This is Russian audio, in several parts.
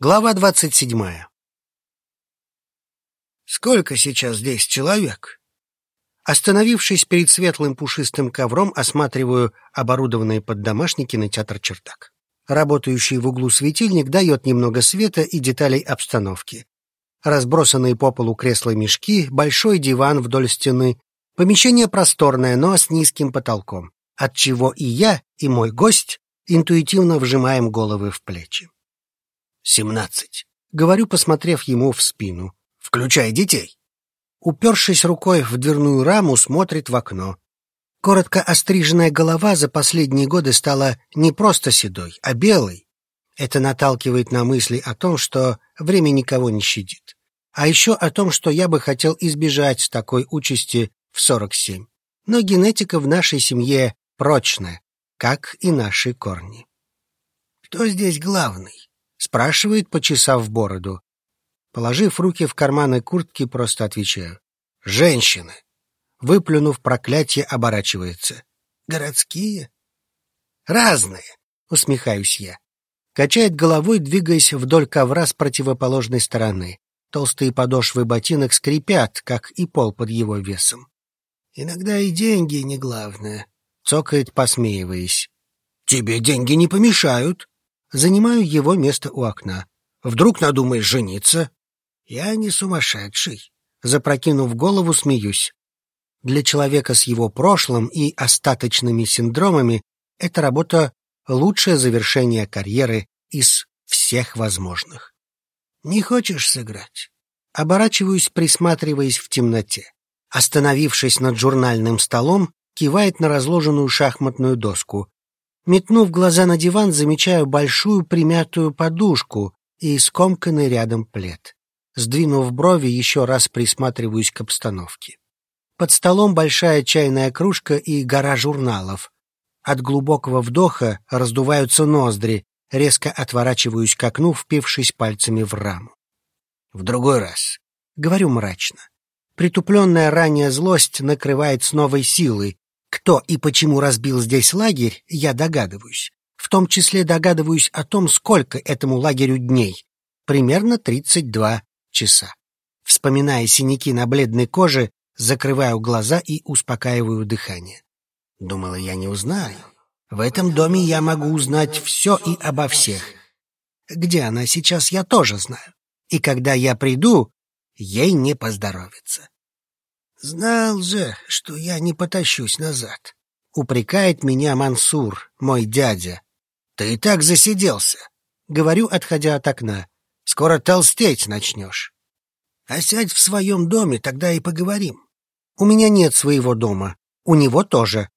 Глава двадцать седьмая. «Сколько сейчас здесь человек?» Остановившись перед светлым пушистым ковром, осматриваю оборудованный под домашний кинотеатр «Чертак». Работающий в углу светильник дает немного света и деталей обстановки. Разбросанные по полу кресла-мешки, большой диван вдоль стены. Помещение просторное, но с низким потолком, отчего и я, и мой гость интуитивно вжимаем головы в плечи. «Семнадцать», — говорю, посмотрев ему в спину. «Включай детей». Упершись рукой в дверную раму, смотрит в окно. Коротко остриженная голова за последние годы стала не просто седой, а белой. Это наталкивает на мысли о том, что время никого не щадит. А еще о том, что я бы хотел избежать такой участи в сорок семь. Но генетика в нашей семье прочная, как и наши корни. «Кто здесь главный?» — спрашивает, почесав бороду. Положив руки в карманы куртки, просто отвечаю. «Женщины!» Выплюнув проклятие, оборачивается. «Городские?» «Разные!» — усмехаюсь я. Качает головой, двигаясь вдоль ковра с противоположной стороны. Толстые подошвы ботинок скрипят, как и пол под его весом. «Иногда и деньги не главное», — цокает, посмеиваясь. «Тебе деньги не помешают». Занимаю его место у окна. «Вдруг надумаешь жениться?» «Я не сумасшедший». Запрокинув голову, смеюсь. Для человека с его прошлым и остаточными синдромами эта работа — лучшее завершение карьеры из всех возможных. «Не хочешь сыграть?» Оборачиваюсь, присматриваясь в темноте. Остановившись над журнальным столом, кивает на разложенную шахматную доску. Метнув глаза на диван, замечаю большую примятую подушку и скомканный рядом плед. Сдвинув брови, еще раз присматриваюсь к обстановке. Под столом большая чайная кружка и гора журналов. От глубокого вдоха раздуваются ноздри, резко отворачиваюсь к окну, впившись пальцами в раму. В другой раз. Говорю мрачно. Притупленная ранее злость накрывает с новой силой, кто и почему разбил здесь лагерь, я догадываюсь. В том числе догадываюсь о том, сколько этому лагерю дней. Примерно 32 часа. Вспоминая синяки на бледной коже, закрываю глаза и успокаиваю дыхание. Думала, я не узнаю. В этом доме я могу узнать все и обо всех. Где она сейчас, я тоже знаю. И когда я приду, ей не поздоровится. Знал же, что я не потащусь назад. Упрекает меня Мансур, мой дядя. Ты и так засиделся. Говорю, отходя от окна. Скоро толстеть начнешь. А сядь в своем доме, тогда и поговорим. У меня нет своего дома. У него тоже.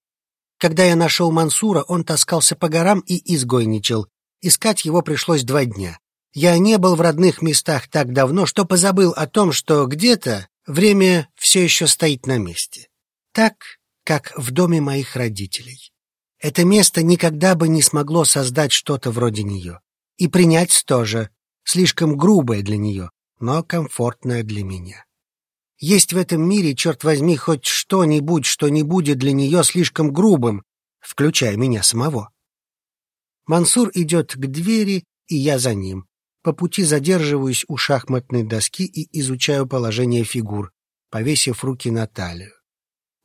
Когда я нашел Мансура, он таскался по горам и изгойничал. Искать его пришлось два дня. Я не был в родных местах так давно, что позабыл о том, что где-то Время все еще стоит на месте. Так, как в доме моих родителей. Это место никогда бы не смогло создать что-то вроде нее. И принять тоже. Слишком грубое для нее, но комфортное для меня. Есть в этом мире, черт возьми, хоть что-нибудь, что не будет для нее слишком грубым, включая меня самого. Мансур идет к двери, и я за ним. По пути задерживаюсь у шахматной доски и изучаю положение фигур, повесив руки на талию.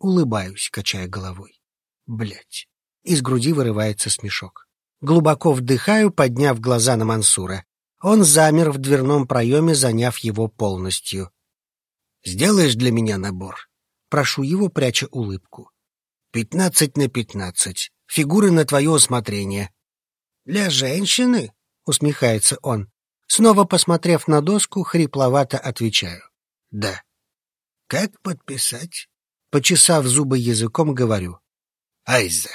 Улыбаюсь, качая головой. Блять. Из груди вырывается смешок. Глубоко вдыхаю, подняв глаза на Мансура. Он замер в дверном проеме, заняв его полностью. «Сделаешь для меня набор?» Прошу его, пряча улыбку. «Пятнадцать на пятнадцать. Фигуры на твое усмотрение». «Для женщины?» — усмехается он. Снова посмотрев на доску, хрипловато отвечаю. «Да». «Как подписать?» Почесав зубы языком, говорю. «Айза».